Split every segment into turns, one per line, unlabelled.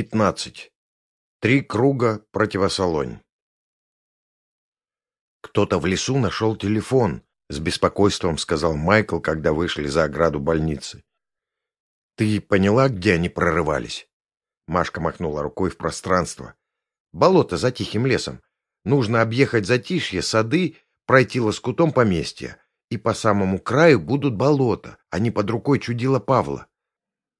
15. Три круга противосолонь. Кто-то в лесу нашел телефон, с беспокойством сказал Майкл, когда вышли за ограду больницы. Ты поняла, где они прорывались? Машка махнула рукой в пространство. Болото за тихим лесом. Нужно объехать затишье, сады, пройти лоскутом поместья. И по самому краю будут болота, а не под рукой чудила Павла.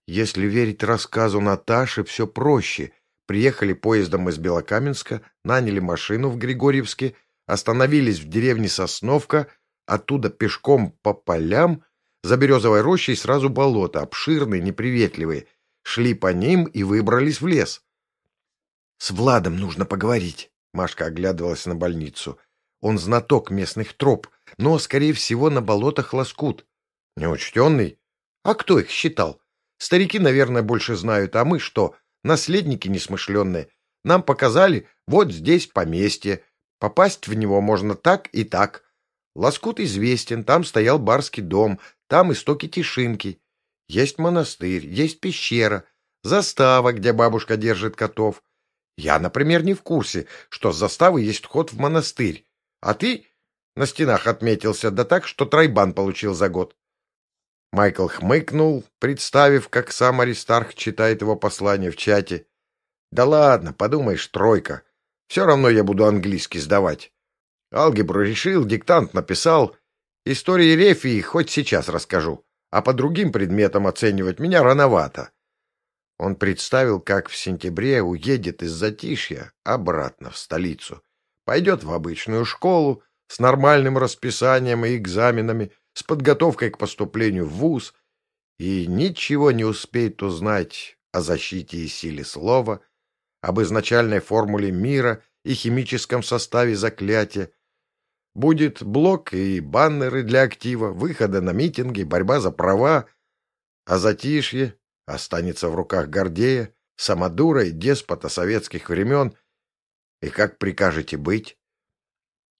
Если верить рассказу Наташи, все проще. Приехали поездом из Белокаменска, наняли машину в Григорьевске, остановились в деревне Сосновка, оттуда пешком по полям, за березовой рощей сразу болото, обширные, неприветливые. Шли по ним и выбрались в лес. — С Владом нужно поговорить. Машка оглядывалась на больницу. Он знаток местных троп, но, скорее всего, на болотах лоскут. Неучтенный? А кто их считал? Старики, наверное, больше знают, а мы что, наследники несмышленные? Нам показали, вот здесь поместье. Попасть в него можно так и так. Лоскут известен, там стоял барский дом, там истоки Тишинки. Есть монастырь, есть пещера, застава, где бабушка держит котов. Я, например, не в курсе, что с заставы есть вход в монастырь. А ты на стенах отметился, да так, что тройбан получил за год. Майкл хмыкнул, представив, как сам Аристарх читает его послание в чате. «Да ладно, подумаешь, тройка. Все равно я буду английский сдавать. Алгебру решил, диктант написал. Истории Рефии хоть сейчас расскажу, а по другим предметам оценивать меня рановато». Он представил, как в сентябре уедет из Затишья обратно в столицу. Пойдет в обычную школу с нормальным расписанием и экзаменами, с подготовкой к поступлению в ВУЗ и ничего не успеет узнать о защите и силе слова, об изначальной формуле мира и химическом составе заклятия. Будет блок и баннеры для актива, выхода на митинги, борьба за права, а затишье останется в руках Гордея, самодура и деспота советских времен. И как прикажете быть?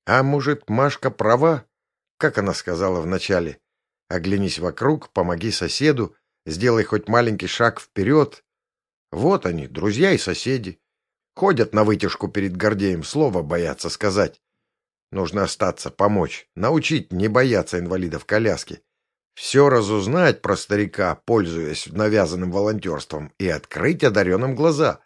А может, Машка права? Как она сказала вначале, оглянись вокруг, помоги соседу, сделай хоть маленький шаг вперед. Вот они, друзья и соседи. Ходят на вытяжку перед Гордеем, слова боятся сказать. Нужно остаться, помочь, научить не бояться инвалидов коляски. Все разузнать про старика, пользуясь навязанным волонтерством, и открыть одаренным глаза.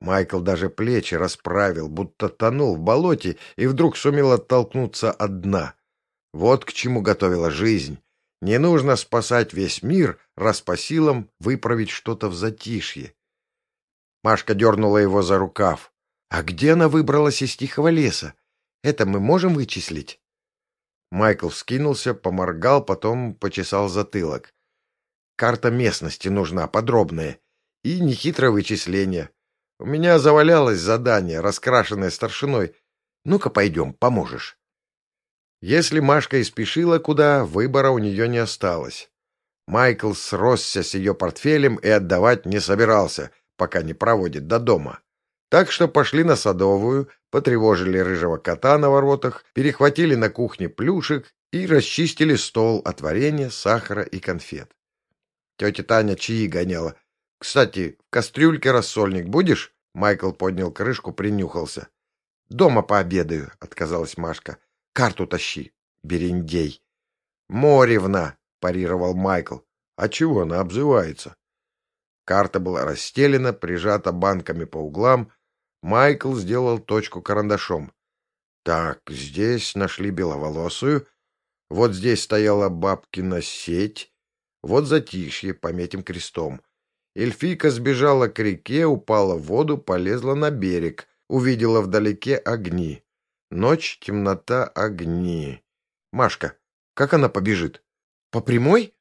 Майкл даже плечи расправил, будто тонул в болоте, и вдруг сумел оттолкнуться от дна. Вот к чему готовила жизнь. Не нужно спасать весь мир, раз по силам выправить что-то в затишье. Машка дернула его за рукав. «А где она выбралась из тихого леса? Это мы можем вычислить?» Майкл вскинулся, поморгал, потом почесал затылок. «Карта местности нужна, подробная. И нехитрое вычисление. У меня завалялось задание, раскрашенное старшиной. Ну-ка, пойдем, поможешь». Если Машка и спешила куда, выбора у нее не осталось. Майкл сросся с ее портфелем и отдавать не собирался, пока не проводит до дома. Так что пошли на Садовую, потревожили рыжего кота на воротах, перехватили на кухне плюшек и расчистили стол от варенья, сахара и конфет. Тетя Таня чаи гоняла. «Кстати, в кастрюльке рассольник будешь?» Майкл поднял крышку, принюхался. «Дома пообедаю», — отказалась Машка. Карту тащи, берендей. Моревна, парировал Майкл. А чего она обзывается? Карта была расстелена, прижата банками по углам. Майкл сделал точку карандашом. Так, здесь нашли беловолосую. Вот здесь стояла бабкина сеть. Вот затишье, пометим крестом. Эльфийка сбежала к реке, упала в воду, полезла на берег. Увидела вдалеке огни. Ночь, темнота, огни. Машка, как она побежит? По прямой?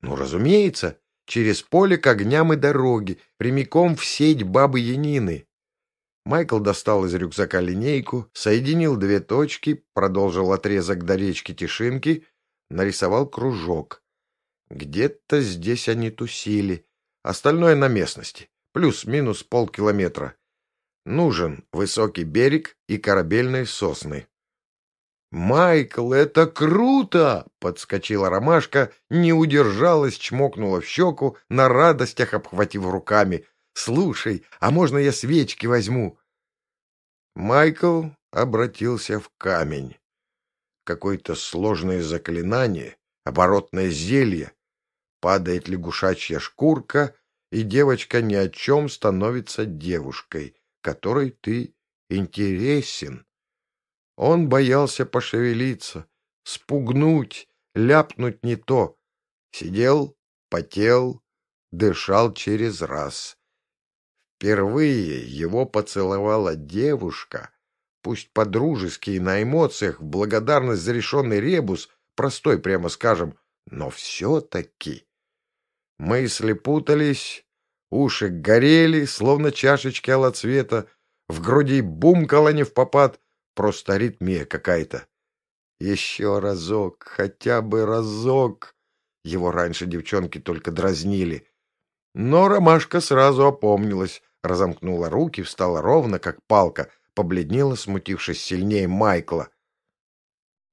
Ну, разумеется. Через поле к огням и дороги, прямиком в сеть бабы Янины. Майкл достал из рюкзака линейку, соединил две точки, продолжил отрезок до речки Тишинки, нарисовал кружок. Где-то здесь они тусили. Остальное на местности. Плюс-минус полкилометра. Нужен высокий берег и корабельные сосны. «Майкл, это круто!» — подскочила ромашка, не удержалась, чмокнула в щеку, на радостях обхватив руками. Слушай, а можно я свечки возьму? Майкл обратился в камень. Какое-то сложное заклинание, оборотное зелье. Падает лягушачья шкурка, и девочка ни о чем становится девушкой, которой ты интересен. Он боялся пошевелиться, спугнуть, ляпнуть не то. Сидел, потел, дышал через раз. Впервые его поцеловала девушка, пусть по-дружески и на эмоциях, в благодарность за решенный ребус, простой, прямо скажем, но все-таки. Мысли путались, уши горели, словно чашечки алоцвета, в груди бумкало не в попад, просто аритмия какая-то. Еще разок, хотя бы разок. Его раньше девчонки только дразнили. Но ромашка сразу опомнилась, разомкнула руки, встала ровно, как палка, побледнела, смутившись сильнее Майкла.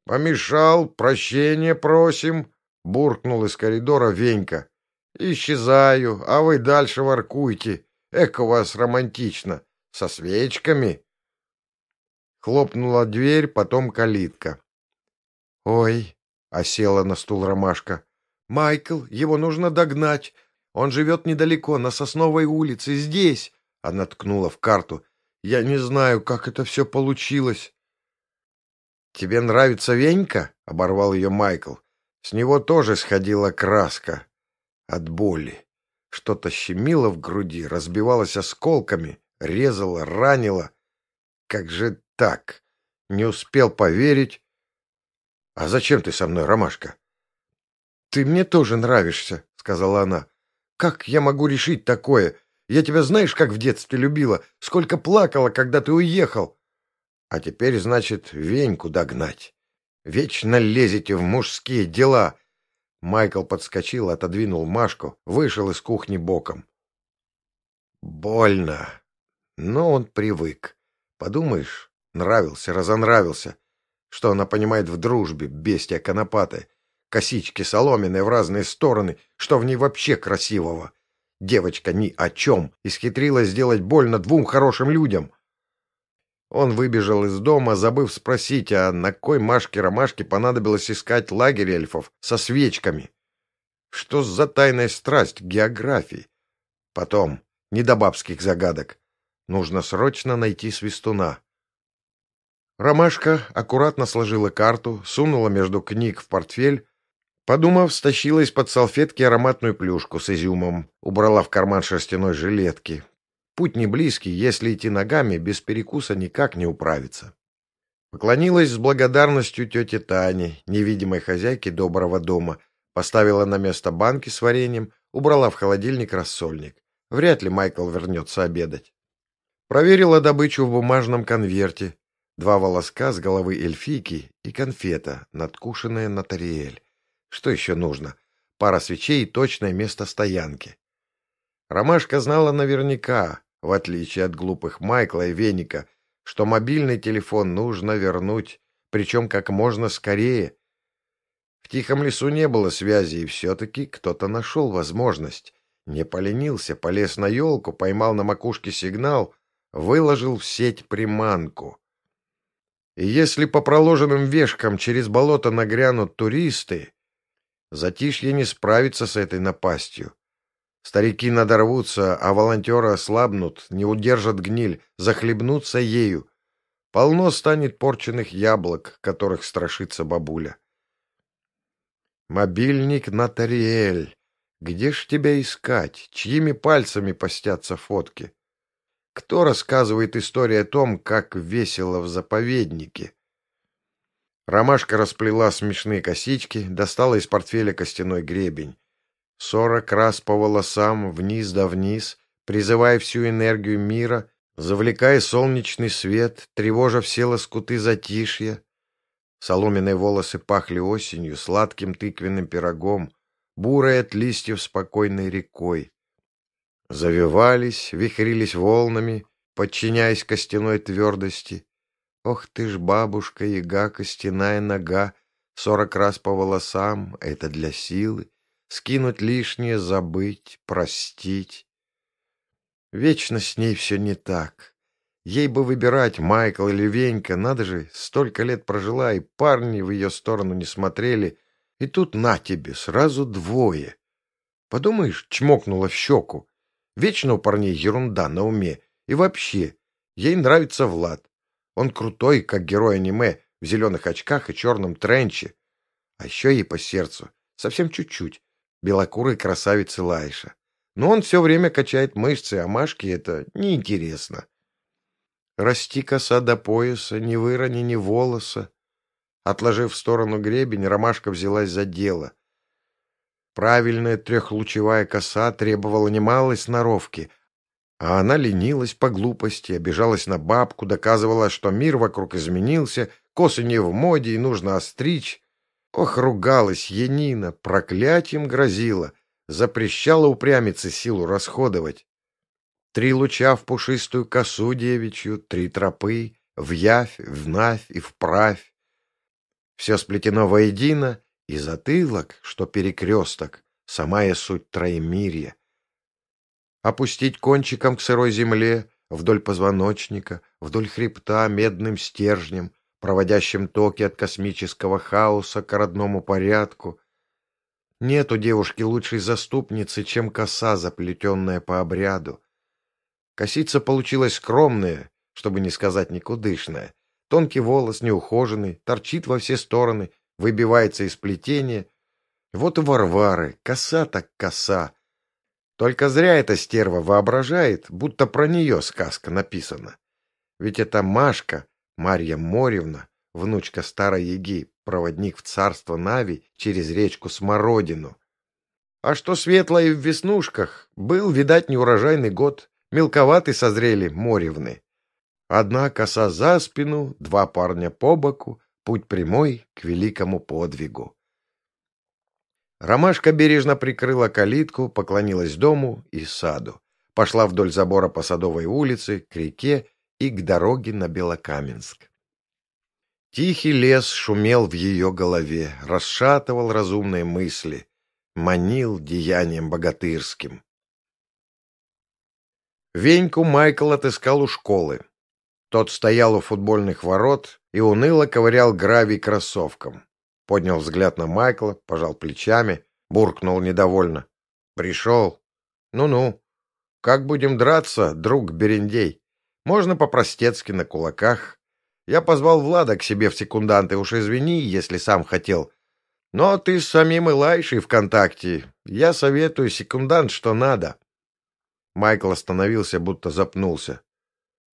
«Помешал, прощения просим», — буркнул из коридора Венька. «Исчезаю, а вы дальше воркуйте. Эко у вас романтично. Со свечками». Хлопнула дверь, потом калитка. «Ой!» — осела на стул ромашка. «Майкл, его нужно догнать. Он живет недалеко, на Сосновой улице, здесь!» Она ткнула в карту. «Я не знаю, как это все получилось». «Тебе нравится Венька?» — оборвал ее Майкл. С него тоже сходила краска. От боли. Что-то щемило в груди, разбивалось осколками, резало, ранило. Как же так? Не успел поверить. «А зачем ты со мной, Ромашка?» «Ты мне тоже нравишься», — сказала она. «Как я могу решить такое? Я тебя знаешь, как в детстве любила? Сколько плакала, когда ты уехал?» «А теперь, значит, Веньку догнать. Вечно лезете в мужские дела». Майкл подскочил, отодвинул Машку, вышел из кухни боком. «Больно. Но он привык. Подумаешь, нравился, разонравился. Что она понимает в дружбе, бестия конопатая? Косички соломенные в разные стороны, что в ней вообще красивого? Девочка ни о чем, исхитрилась сделать больно двум хорошим людям. Он выбежал из дома, забыв спросить, а на кой Машке-ромашке понадобилось искать лагерь эльфов со свечками? Что за тайная страсть к географии? Потом, не до бабских загадок. Нужно срочно найти свистуна. Ромашка аккуратно сложила карту, сунула между книг в портфель, подумав, стащила из-под салфетки ароматную плюшку с изюмом, убрала в карман шерстяной жилетки. Путь не близкий, если идти ногами, без перекуса никак не управиться. Поклонилась с благодарностью тете Тане, невидимой хозяйке доброго дома, поставила на место банки с вареньем, убрала в холодильник рассольник. Вряд ли Майкл вернется обедать. Проверила добычу в бумажном конверте, Два волоска с головы эльфийки и конфета, надкушенная на тариэль. Что еще нужно? Пара свечей и точное место стоянки. Ромашка знала наверняка, в отличие от глупых Майкла и Веника, что мобильный телефон нужно вернуть, причем как можно скорее. В тихом лесу не было связи, и все-таки кто-то нашел возможность. Не поленился, полез на елку, поймал на макушке сигнал, выложил в сеть приманку. И если по проложенным вешкам через болото нагрянут туристы, затишье не справится с этой напастью. Старики надорвутся, а волонтеры ослабнут, не удержат гниль, захлебнутся ею. Полно станет порченных яблок, которых страшится бабуля. Мобильник Натариэль. Где ж тебя искать? Чьими пальцами постятся фотки? Кто рассказывает историю о том, как весело в заповеднике? Ромашка расплела смешные косички, достала из портфеля костяной гребень. Сорок раз по волосам, вниз да вниз, призывая всю энергию мира, завлекая солнечный свет, тревожа все лоскуты затишья. Соломенные волосы пахли осенью, сладким тыквенным пирогом, бурой от листьев спокойной рекой завивались, вихрились волнами, подчиняясь костяной твердости. Ох ты ж, бабушка, яга, костяная нога, сорок раз по волосам — это для силы, скинуть лишнее, забыть, простить. Вечно с ней все не так. Ей бы выбирать, Майкл или Венька, надо же, столько лет прожила, и парни в ее сторону не смотрели. И тут на тебе, сразу двое. Подумаешь, чмокнула в щеку. Вечно у парней ерунда на уме. И вообще, ей нравится Влад. Он крутой, как герой аниме, в зеленых очках и черном тренче. А еще ей по сердцу, совсем чуть-чуть, белокурый красавица Лайша. Но он все время качает мышцы, а Машке это неинтересно. Расти коса до пояса, не вырони ни волоса. Отложив в сторону гребень, ромашка взялась за дело. Правильная трехлучевая коса требовала немалой сноровки, а она ленилась по глупости, обижалась на бабку, доказывала, что мир вокруг изменился, косы не в моде и нужно остричь. Ох, ругалась Енина, проклятием грозила запрещала упрямиться силу расходовать. Три луча в пушистую косу девичью, три тропы, в явь, в навь и вправь. Все сплетено воедино, и затылок, что перекресток, самая суть троемирья. Опустить кончиком к сырой земле, вдоль позвоночника, вдоль хребта медным стержнем, проводящим токи от космического хаоса к родному порядку — нет у девушки лучшей заступницы, чем коса, заплетенная по обряду. Косица получилась скромная, чтобы не сказать никудышная. Тонкий волос, неухоженный, торчит во все стороны, выбивается из плетения. Вот и Варвары, коса так коса. Только зря эта стерва воображает, будто про нее сказка написана. Ведь это Машка, Марья Моревна, внучка старой Еги, проводник в царство Нави через речку Смородину. А что светлое в веснушках, был, видать, неурожайный год, мелковаты созрели моревны. Одна коса за спину, два парня по боку, путь прямой к великому подвигу. Ромашка бережно прикрыла калитку, поклонилась дому и саду. Пошла вдоль забора по Садовой улице, к реке и к дороге на Белокаменск. Тихий лес шумел в ее голове, расшатывал разумные мысли, манил деянием богатырским. Веньку Майкл отыскал у школы. Тот стоял у футбольных ворот и уныло ковырял гравий кроссовком. Поднял взгляд на Майкла, пожал плечами, буркнул недовольно. «Пришел. Ну-ну. Как будем драться, друг Берендей? Можно по-простецки на кулаках, я позвал Влада к себе в секунданты, уж извини, если сам хотел. Но ты с самим Илайшей в контакте. Я советую секундант, что надо. Майкл остановился, будто запнулся.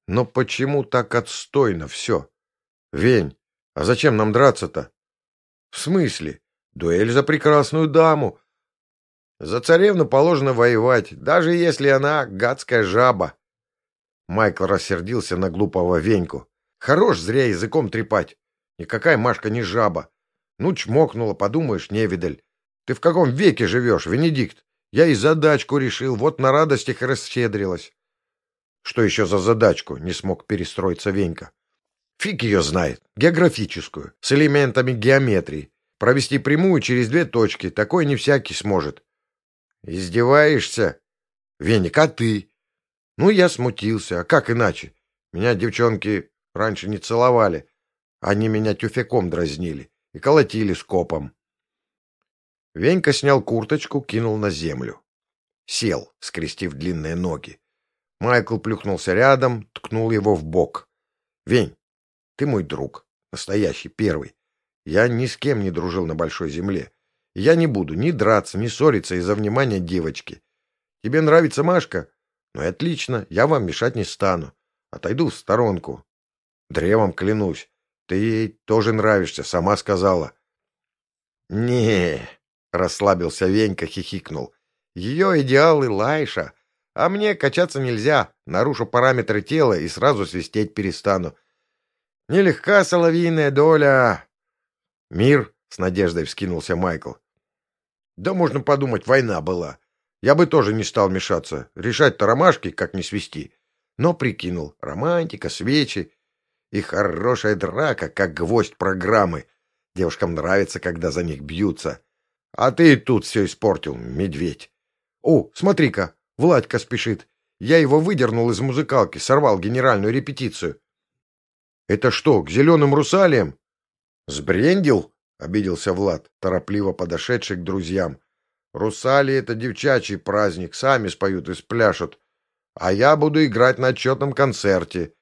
Но почему так отстойно все? Вень, а зачем нам драться-то? В смысле? Дуэль за прекрасную даму. За царевну положено воевать, даже если она гадская жаба. Майкл рассердился на глупого Веньку. Хорош зря языком трепать. Никакая Машка не жаба. Ну, чмокнула, подумаешь, невидаль. Ты в каком веке живешь, Венедикт? Я и задачку решил, вот на радостях и расщедрилась. Что еще за задачку? Не смог перестроиться Венька. Фиг ее знает. Географическую, с элементами геометрии. Провести прямую через две точки, такой не всякий сможет. Издеваешься? Веник, а ты? Ну, я смутился, а как иначе? Меня девчонки Раньше не целовали. Они меня тюфяком дразнили и колотили скопом. Венька снял курточку, кинул на землю. Сел, скрестив длинные ноги. Майкл плюхнулся рядом, ткнул его в бок. — Вень, ты мой друг, настоящий, первый. Я ни с кем не дружил на большой земле. Я не буду ни драться, ни ссориться из-за внимания девочки. Тебе нравится Машка? Ну и отлично, я вам мешать не стану. Отойду в сторонку. Древом клянусь. Ты ей тоже нравишься, сама сказала. не расслабился Венька, хихикнул. Ее идеалы Лайша, а мне качаться нельзя, нарушу параметры тела и сразу свистеть перестану. Нелегка соловьиная доля. Мир, с надеждой вскинулся Майкл. Да можно подумать, война была. Я бы тоже не стал мешаться. Решать-то ромашки, как не свести. Но прикинул, романтика, свечи. И хорошая драка, как гвоздь программы. Девушкам нравится, когда за них бьются. А ты тут все испортил, медведь. О, смотри-ка, Владька спешит. Я его выдернул из музыкалки, сорвал генеральную репетицию. — Это что, к зеленым русалиям? — Сбрендил? — обиделся Влад, торопливо подошедший к друзьям. — Русали — это девчачий праздник, сами споют и спляшут. А я буду играть на отчетном концерте.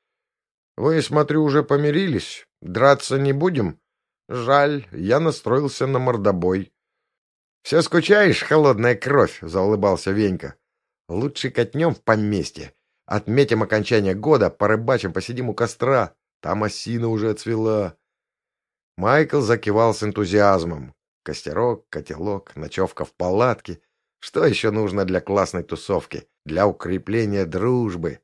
Вы, смотрю, уже помирились? Драться не будем? Жаль, я настроился на мордобой. — Все скучаешь, холодная кровь? — заулыбался Венька. — Лучше катнем в поместье. Отметим окончание года, порыбачим, посидим у костра. Там осина уже отцвела. Майкл закивал с энтузиазмом. Костерок, котелок, ночевка в палатке. Что еще нужно для классной тусовки, для укрепления дружбы?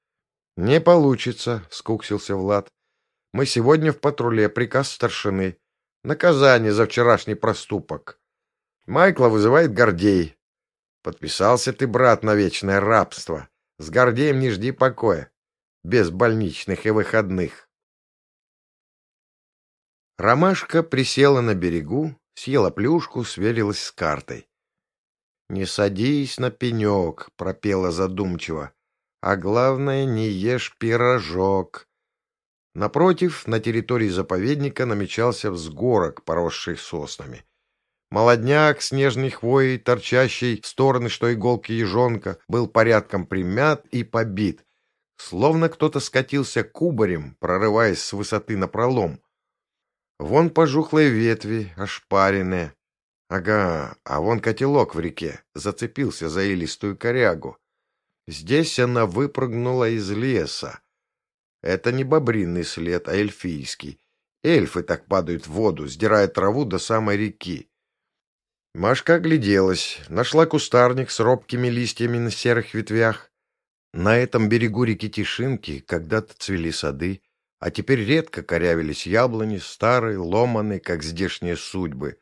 — Не получится, — скуксился Влад. — Мы сегодня в патруле, приказ старшины. Наказание за вчерашний проступок. Майкла вызывает Гордей. Подписался ты, брат, на вечное рабство. С Гордеем не жди покоя без больничных и выходных. Ромашка присела на берегу, съела плюшку, сверилась с картой. «Не садись на пенек», — пропела задумчиво, — «а главное, не ешь пирожок». Напротив, на территории заповедника намечался взгорок, поросший соснами. Молодняк снежной хвоей, торчащий в стороны, что иголки ежонка, был порядком примят и побит, Словно кто-то скатился кубарем, прорываясь с высоты на пролом. Вон пожухлые ветви, ошпаренные. Ага, а вон котелок в реке, зацепился за илистую корягу. Здесь она выпрыгнула из леса. Это не бобринный след, а эльфийский. Эльфы так падают в воду, сдирая траву до самой реки. Машка огляделась, нашла кустарник с робкими листьями на серых ветвях, на этом берегу реки Тишинки когда-то цвели сады, а теперь редко корявились яблони, старые, ломаные, как здешние судьбы,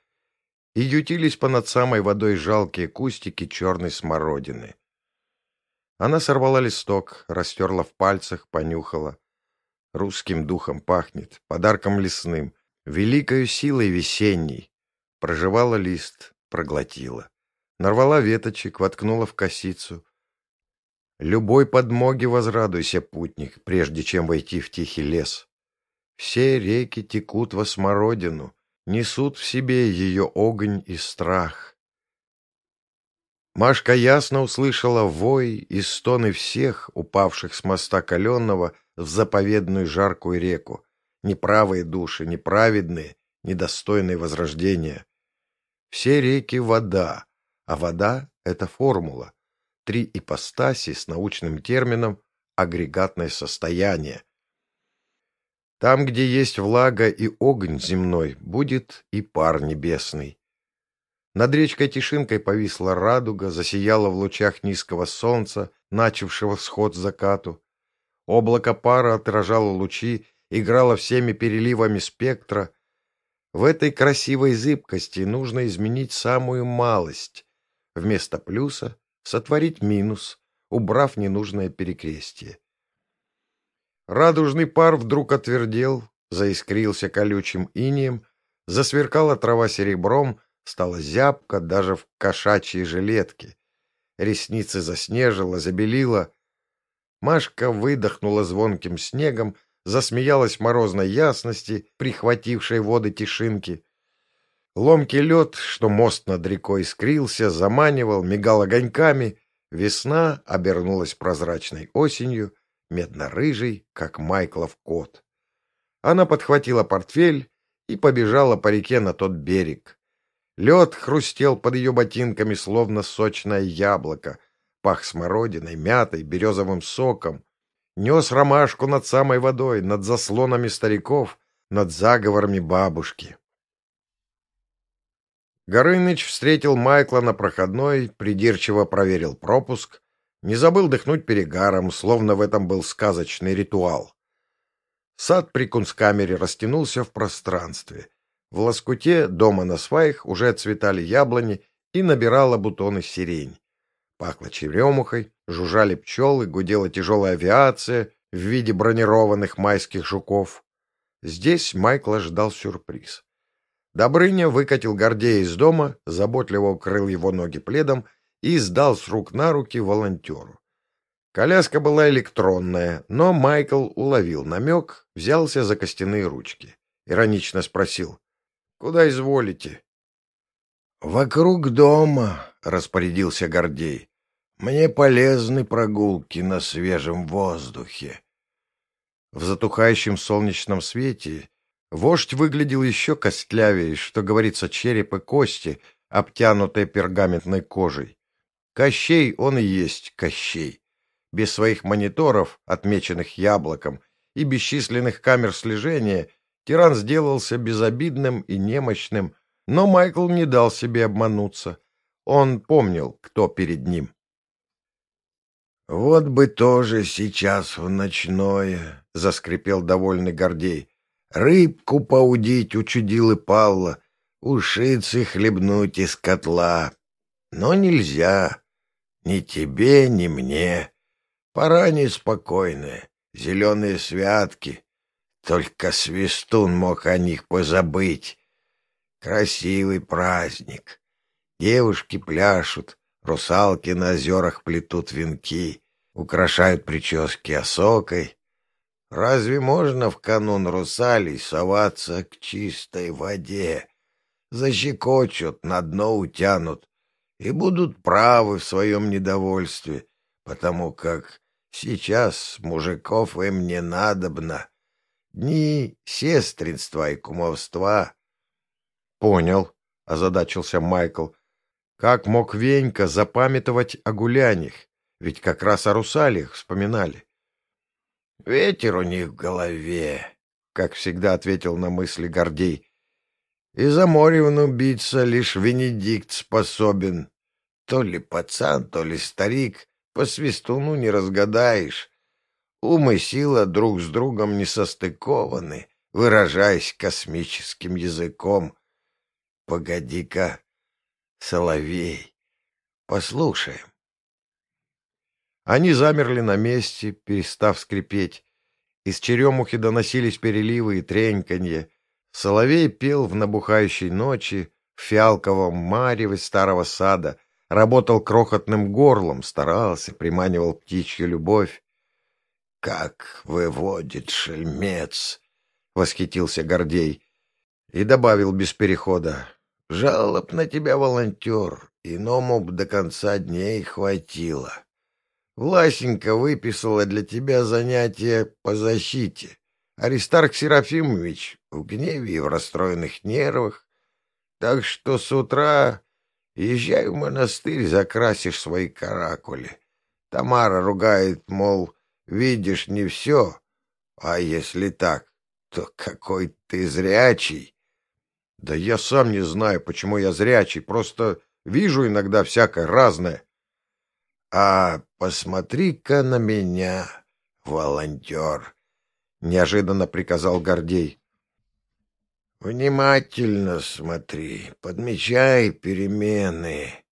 и ютились понад самой водой жалкие кустики черной смородины. Она сорвала листок, растерла в пальцах, понюхала. Русским духом пахнет, подарком лесным, великою силой весенней. Прожевала лист, проглотила. Нарвала веточек, воткнула в косицу, Любой подмоги возрадуйся, путник, прежде чем войти в тихий лес. Все реки текут во смородину, несут в себе ее огонь и страх. Машка ясно услышала вой и стоны всех, упавших с моста каленного в заповедную жаркую реку. Неправые души, неправедные, недостойные возрождения. Все реки — вода, а вода — это формула три ипостаси с научным термином агрегатное состояние. Там, где есть влага и огонь земной, будет и пар небесный. Над речкой Тишинкой повисла радуга, засияла в лучах низкого солнца, начавшего всход закату. Облако пара отражало лучи, играло всеми переливами спектра. В этой красивой зыбкости нужно изменить самую малость. Вместо плюса сотворить минус, убрав ненужное перекрестие. Радужный пар вдруг отвердел, заискрился колючим инием, засверкала трава серебром, стала зябко даже в кошачьей жилетке. Ресницы заснежила, забелила. Машка выдохнула звонким снегом, засмеялась морозной ясности, прихватившей воды тишинки. Ломкий лед, что мост над рекой скрился, заманивал, мигал огоньками. Весна обернулась прозрачной осенью, медно-рыжий, как Майклов кот. Она подхватила портфель и побежала по реке на тот берег. Лед хрустел под ее ботинками, словно сочное яблоко, пах смородиной, мятой, березовым соком. Нес ромашку над самой водой, над заслонами стариков, над заговорами бабушки. Горыныч встретил Майкла на проходной, придирчиво проверил пропуск, не забыл дыхнуть перегаром, словно в этом был сказочный ритуал. Сад при кунсткамере растянулся в пространстве. В лоскуте дома на сваях уже отцветали яблони и набирала бутоны сирень. Пахло черемухой, жужжали пчелы, гудела тяжелая авиация в виде бронированных майских жуков. Здесь Майкла ждал сюрприз. Добрыня выкатил Гордея из дома, заботливо укрыл его ноги пледом и сдал с рук на руки волонтеру. Коляска была электронная, но Майкл уловил намек, взялся за костяные ручки. Иронично спросил. — Куда изволите? — Вокруг дома, — распорядился Гордей. — Мне полезны прогулки на свежем воздухе. В затухающем солнечном свете вождь выглядел еще костлявее, что говорится, череп и кости, обтянутые пергаментной кожей. Кощей он и есть Кощей без своих мониторов, отмеченных яблоком, и бесчисленных камер слежения, тиран сделался безобидным и немощным, но Майкл не дал себе обмануться. Он помнил, кто перед ним. «Вот бы тоже сейчас в ночное», — заскрипел довольный Гордей. «Рыбку поудить учудил и Павла, ушицы хлебнуть из котла. Но нельзя. Ни тебе, ни мне. Пора неспокойная, зеленые святки. Только свистун мог о них позабыть. Красивый праздник. Девушки пляшут, русалки на озерах плетут венки, украшают прически осокой. Разве можно в канун русалей соваться к чистой воде? Защекочут, на дно утянут и будут правы в своем недовольстве, потому как Сейчас мужиков им не надобно. Дни сестринства и кумовства. — Понял, — озадачился Майкл. Как мог Венька запамятовать о гулянях? Ведь как раз о русалиях вспоминали. — Ветер у них в голове, — как всегда ответил на мысли Гордей. — И за Моревну биться лишь Венедикт способен. То ли пацан, то ли старик, по свистуну не разгадаешь. Ум и сила друг с другом не состыкованы, выражаясь космическим языком. Погоди-ка, соловей, послушаем. Они замерли на месте, перестав скрипеть. Из черемухи доносились переливы и треньканье. Соловей пел в набухающей ночи в фиалковом мареве старого сада — работал крохотным горлом, старался, приманивал птичью любовь. — Как выводит шельмец! — восхитился Гордей и добавил без перехода. — Жалоб на тебя, волонтер, иному б до конца дней хватило. Власенька выписала для тебя занятия по защите. Аристарх Серафимович в гневе и в расстроенных нервах. Так что с утра Езжай в монастырь, закрасишь свои каракули. Тамара ругает, мол, видишь не все, а если так, то какой ты зрячий. Да я сам не знаю, почему я зрячий, просто вижу иногда всякое разное. А посмотри-ка на меня, волонтер, — неожиданно приказал Гордей. Внимательно смотри, подмечай перемены.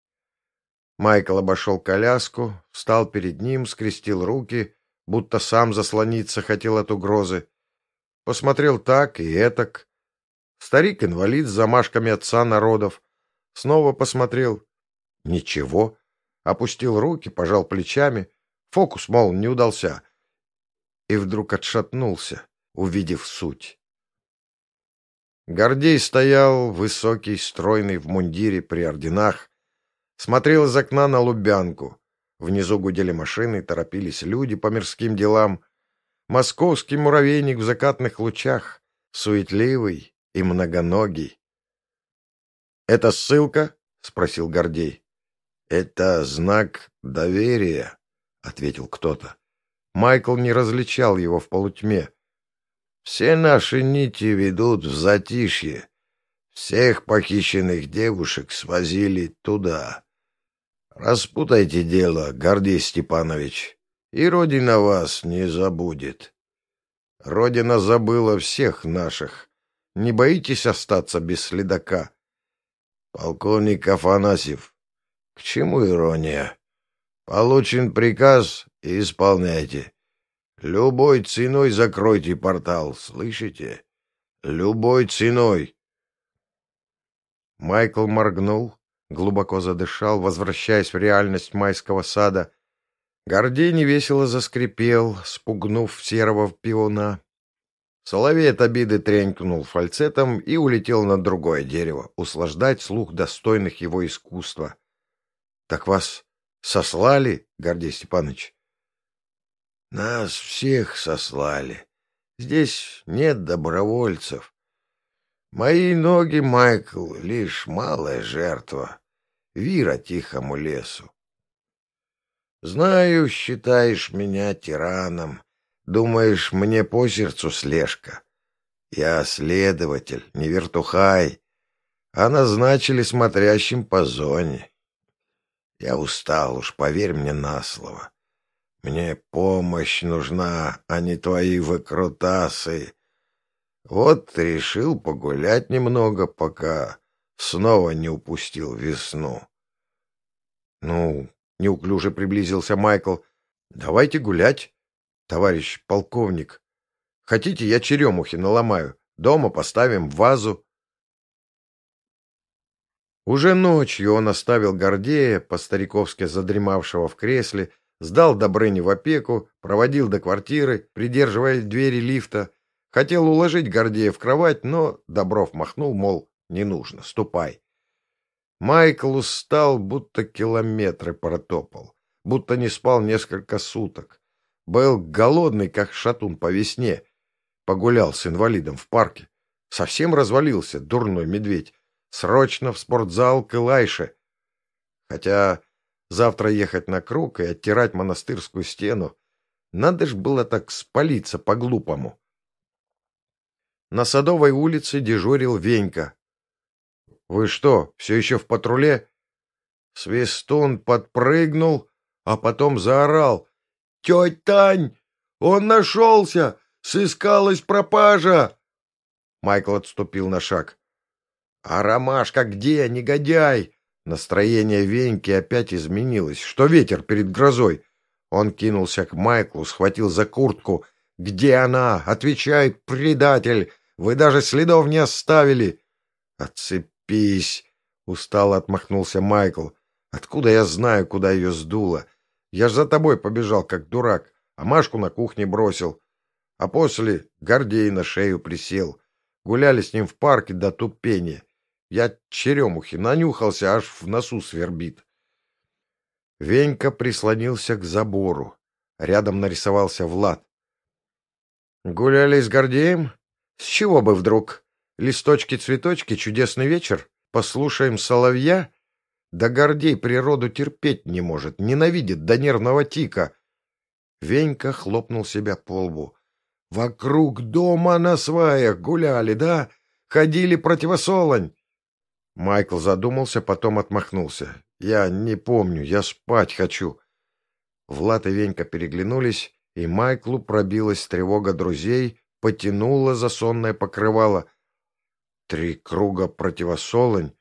Майкл обошел коляску, встал перед ним, скрестил руки, будто сам заслониться хотел от угрозы. Посмотрел так и этак. Старик-инвалид с замашками отца народов. Снова посмотрел. Ничего. Опустил руки, пожал плечами. Фокус, мол, не удался. И вдруг отшатнулся, увидев суть. Гордей стоял, высокий, стройный, в мундире, при орденах. Смотрел из окна на Лубянку. Внизу гудели машины, торопились люди по мирским делам. Московский муравейник в закатных лучах, суетливый и многоногий. — Это ссылка? — спросил Гордей. — Это знак доверия, — ответил кто-то. Майкл не различал его в полутьме. Все наши нити ведут в затишье. Всех похищенных девушек свозили туда. Распутайте дело, Гордей Степанович, и Родина вас не забудет. Родина забыла всех наших. Не боитесь остаться без следака? Полковник Афанасьев, к чему ирония? Получен приказ и исполняйте. Любой ценой закройте портал, слышите? Любой ценой. Майкл моргнул, глубоко задышал, возвращаясь в реальность майского сада. Гордей невесело заскрипел, спугнув серого пиона. Соловей от обиды тренькнул фальцетом и улетел на другое дерево, услаждать слух достойных его искусства. — Так вас сослали, Гордей Степанович? — Нас всех сослали. Здесь нет добровольцев. Мои ноги, Майкл, лишь малая жертва. Вира тихому лесу. Знаю, считаешь меня тираном. Думаешь, мне по сердцу слежка. Я следователь, не вертухай, а назначили смотрящим по зоне. Я устал уж, поверь мне на слово. Мне помощь нужна, а не твои выкрутасы. Вот решил погулять немного, пока снова не упустил весну. Ну, неуклюже приблизился Майкл. Давайте гулять товарищ полковник. Хотите, я черемухи наломаю. Дома поставим вазу. Уже ночью он оставил Гордея, по-стариковски задремавшего в кресле, сдал Добрыне в опеку, проводил до квартиры, придерживая двери лифта. Хотел уложить Гордея в кровать, но Добров махнул, мол, не нужно, ступай. Майкл устал, будто километры протопал, будто не спал несколько суток. Был голодный, как шатун по весне. Погулял с инвалидом в парке. Совсем развалился, дурной медведь. Срочно в спортзал к Илайше. Хотя завтра ехать на круг и оттирать монастырскую стену. Надо ж было так спалиться по-глупому. На Садовой улице дежурил Венька. — Вы что, все еще в патруле? Свистун подпрыгнул, а потом заорал. «Тетя Тань! Он нашелся! Сыскалась пропажа!» Майкл отступил на шаг. «А ромашка где, негодяй?» Настроение Веньки опять изменилось. Что ветер перед грозой? Он кинулся к Майклу, схватил за куртку. «Где она?» — отвечает предатель. «Вы даже следов не оставили!» «Отцепись!» — устало отмахнулся Майкл. «Откуда я знаю, куда ее сдуло? Я ж за тобой побежал, как дурак, а Машку на кухне бросил. А после Гордей на шею присел. Гуляли с ним в парке до тупения. Я черемухи нанюхался, аж в носу свербит. Венька прислонился к забору. Рядом нарисовался Влад. «Гуляли с Гордеем? С чего бы вдруг? Листочки-цветочки, чудесный вечер? Послушаем соловья?» Да Гордей природу терпеть не может, ненавидит до нервного тика. Венька хлопнул себя по лбу. Вокруг дома на сваях гуляли, да? Ходили противосолонь. Майкл задумался, потом отмахнулся. Я не помню, я спать хочу. Влад и Венька переглянулись, и Майклу пробилась тревога друзей, потянула за сонное покрывало. Три круга противосолонь?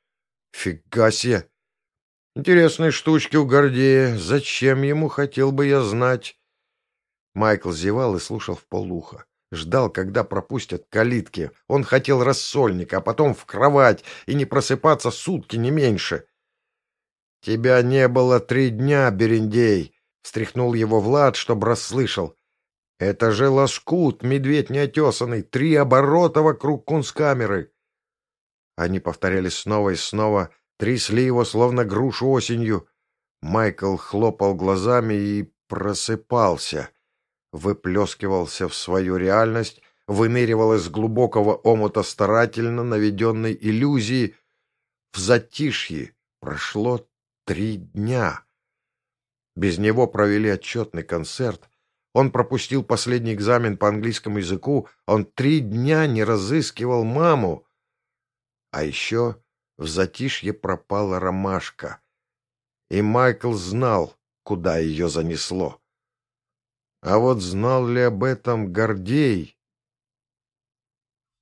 Фига себе! Интересные штучки у Гордея. Зачем ему, хотел бы я знать. Майкл зевал и слушал в полуха. Ждал, когда пропустят калитки. Он хотел рассольника, а потом в кровать и не просыпаться сутки, не меньше. — Тебя не было три дня, Берендей! — встряхнул его Влад, чтобы расслышал. — Это же лоскут, медведь неотесанный, три оборота вокруг кунсткамеры. Они повторяли снова и снова — Трясли его, словно грушу осенью. Майкл хлопал глазами и просыпался. Выплескивался в свою реальность, выныривал из глубокого омута старательно наведенной иллюзии. В затишье прошло три дня. Без него провели отчетный концерт. Он пропустил последний экзамен по английскому языку. Он три дня не разыскивал маму. А еще в затишье пропала ромашка, и Майкл знал, куда ее занесло. А вот знал ли об этом Гордей?